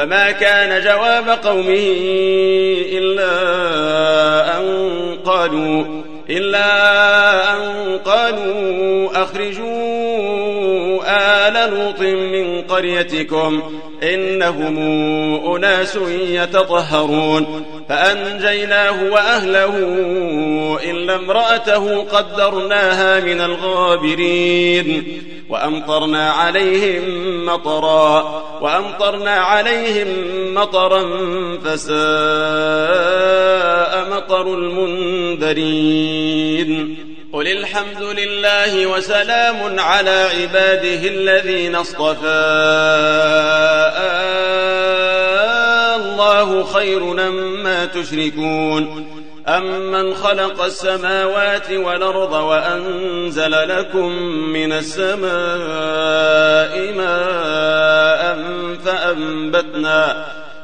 فما كان جواب قومه إلا أن قالوا إلا قريتكم إنهم أناس يتطهرون فأنجيناه وأهله إلا امرأته قدرناها من الغابرين وأمطرنا عليهم مطرا وأمطرنا عليهم مطرا فساء مطر المنذرين قل الحمد لله وسلام على عباده الذين اصطفى. الله خير مما تشركون. أمن خلق السماوات والأرض وأنزل لكم من السماء ماء فأنبتنا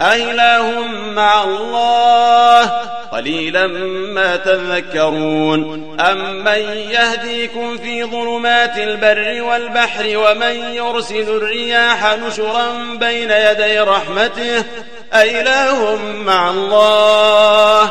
أإله مع الله؟ قليلا ما تذكرون. أمن يهديكم في ظلمات البر والبحر ومن يرسل الرياح نشرا بين يدي رحمته؟ أإله مع الله؟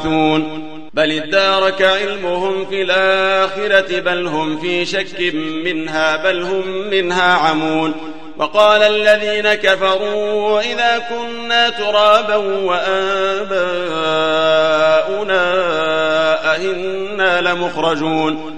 يبعثون بل ادارك علمهم في الآخرة بل هم في شك منها بل هم منها عمون وقال الذين كفروا إذا كنا ترابا وآباؤنا أئنا لمخرجون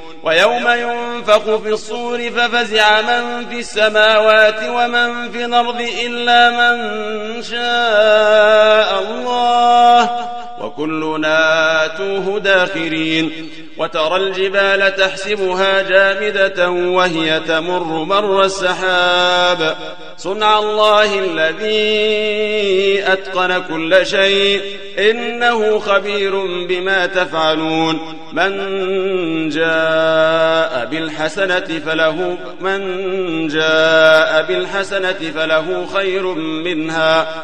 ويوم ينفخ في الصور ففزع من في السماوات ومن في الأرض إلا من شاء الله. وكلنا توه داخرين وترى الجبال تحسبها جامدة وهي تمر مر السحاب صنع الله الذي أتقن كل شيء إنه خبير بما تفعلون من جاء بالحسنة فله من جاء بالحسنة فله خير منها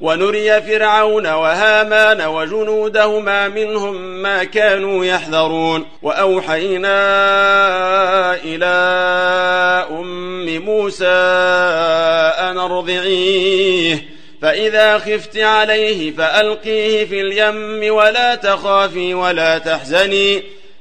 ونري فرعون وهامان وجنودهما منهم ما كانوا يحذرون. وأوحينا إلى أم موسى أن ارضعيه. فإذا خفت عليه فألقيه في اليم ولا تخافي ولا تحزني.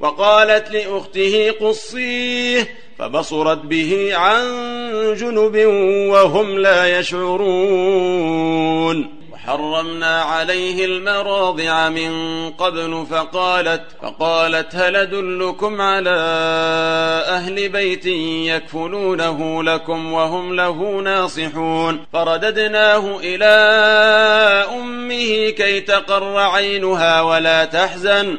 وقالت لأخته قصيه فبصرت به عن جنب وهم لا يشعرون. وحرمنا عليه المراضع من قبل فقالت فقالت هل أدلكم على أهل بيت يكفلونه لكم وهم له ناصحون؟ فرددناه إلى أمه كي تقر عينها ولا تحزن.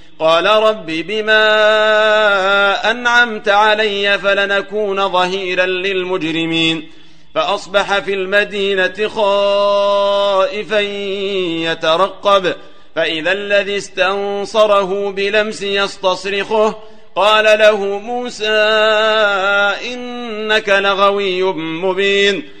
قال رب بما أنعمت علي فلنكون ظهيرا للمجرمين. فأصبح في المدينة خائفا يترقب. فإذا الذي استنصره بلمس يستصرخه. قال له موسى إنك لغوي مبين.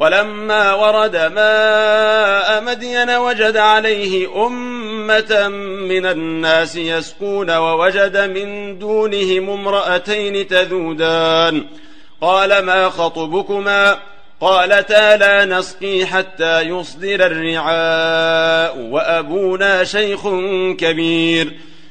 ولما ورد ماء مدين وجد عليه أمة من الناس يسكون ووجد من دونهم امرأتين تذودان. قال ما خطبكما؟ قالتا لا نسقي حتى يصدر الرعاء وأبونا شيخ كبير.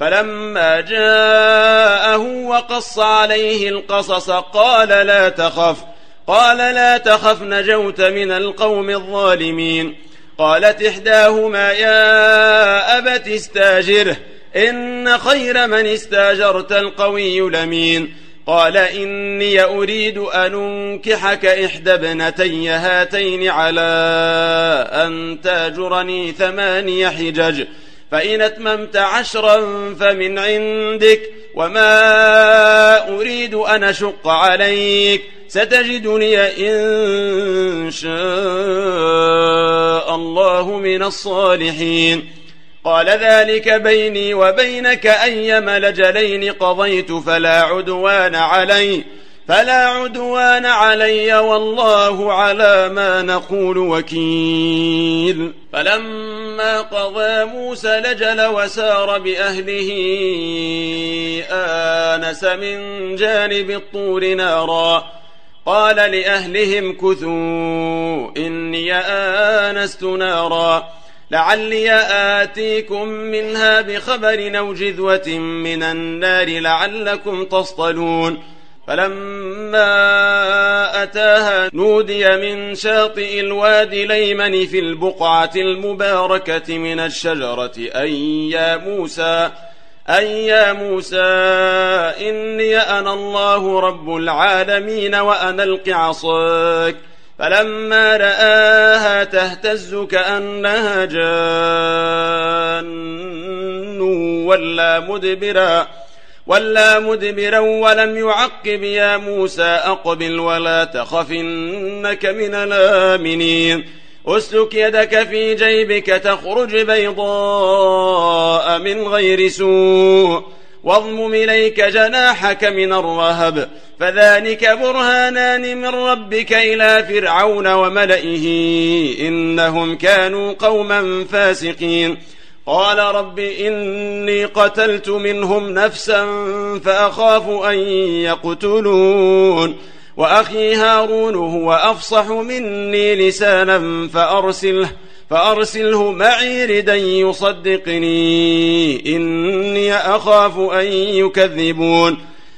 فلما جاءه وقص عليه القصص قال لا تخف قال لا تخف نجوت من القوم الظالمين. قالت إحداهما يا أبت استاجره إن خير من استاجرت القوي لمين قال إني أريد أن أنكحك إحدى ابنتي هاتين على أن تاجرني ثماني حجج. فإن أتممت عشرا فمن عندك وما أريد أن أشق عليك ستجدني إن شاء الله من الصالحين. قال ذلك بيني وبينك أيما لجلين قضيت فلا عدوان علي. فلا عدوان علي والله على ما نقول وكيل. فلما قضى موسى لجل وسار بأهله آنس من جانب الطور نارا. قال لأهلهم كثوا إني آنست نارا. لعلي آتيكم منها بخبر أو جذوة من النار لعلكم تصطلون. فلما أتاها نودي من شاطئ الوادي ليمن في البقعة المباركة من الشجرة أي يا موسى أي يا موسى إني أنا الله رب العالمين وأنا الق عصاك فلما رآها تهتز كأنها جان ولا مدبرا. ولا مدبرا ولم يعقب يا موسى أقبل ولا تخف إنك من الآمنين. أسلك يدك في جيبك تخرج بيضاء من غير سوء. واضمم إليك جناحك من الرهب. فذلك برهانان من ربك إلى فرعون وملئه إنهم كانوا قوما فاسقين. قال رب إني قتلت منهم نفسا فأخاف أن يقتلون وأخي هارون هو أفصح مني لسانا فأرسله فأرسله معي ردا يصدقني إني أخاف أن يكذبون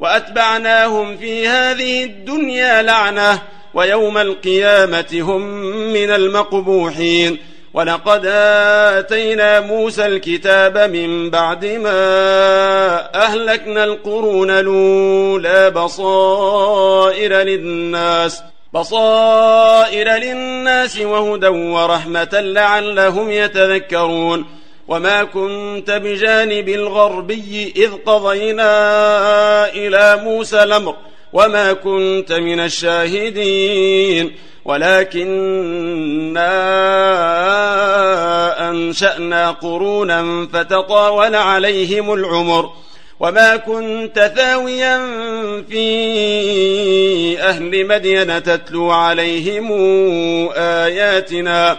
وأتبعناهم في هذه الدنيا لعنة ويوم القيامة هم من المقبوحين. ولقد آتينا موسى الكتاب من بعد ما أهلكنا القرون الأولى بصائر للناس بصائر للناس وهدى ورحمة لعلهم يتذكرون. وما كنت بجانب الغربي إذ قضينا إلى موسى الأمر وما كنت من الشاهدين ولكننا أنشأنا قرونا فتطاول عليهم العمر وما كنت ثاويا في أهل مدين تتلو عليهم آياتنا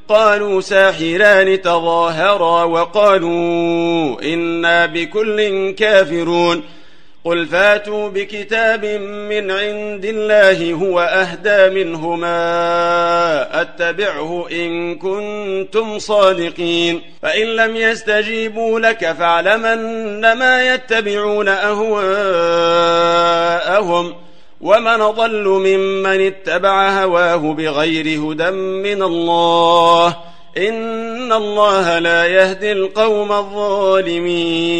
قالوا ساحران تظاهرا وقالوا إنا بكل كافرون قل فاتوا بكتاب من عند الله هو أهدى منهما أتبعه إن كنتم صادقين فإن لم يستجيبوا لك فاعلمن ما يتبعون أهواءهم ومن ضل ممن اتبع هواه بغير هدى من الله إن الله لا يهدي القوم الظالمين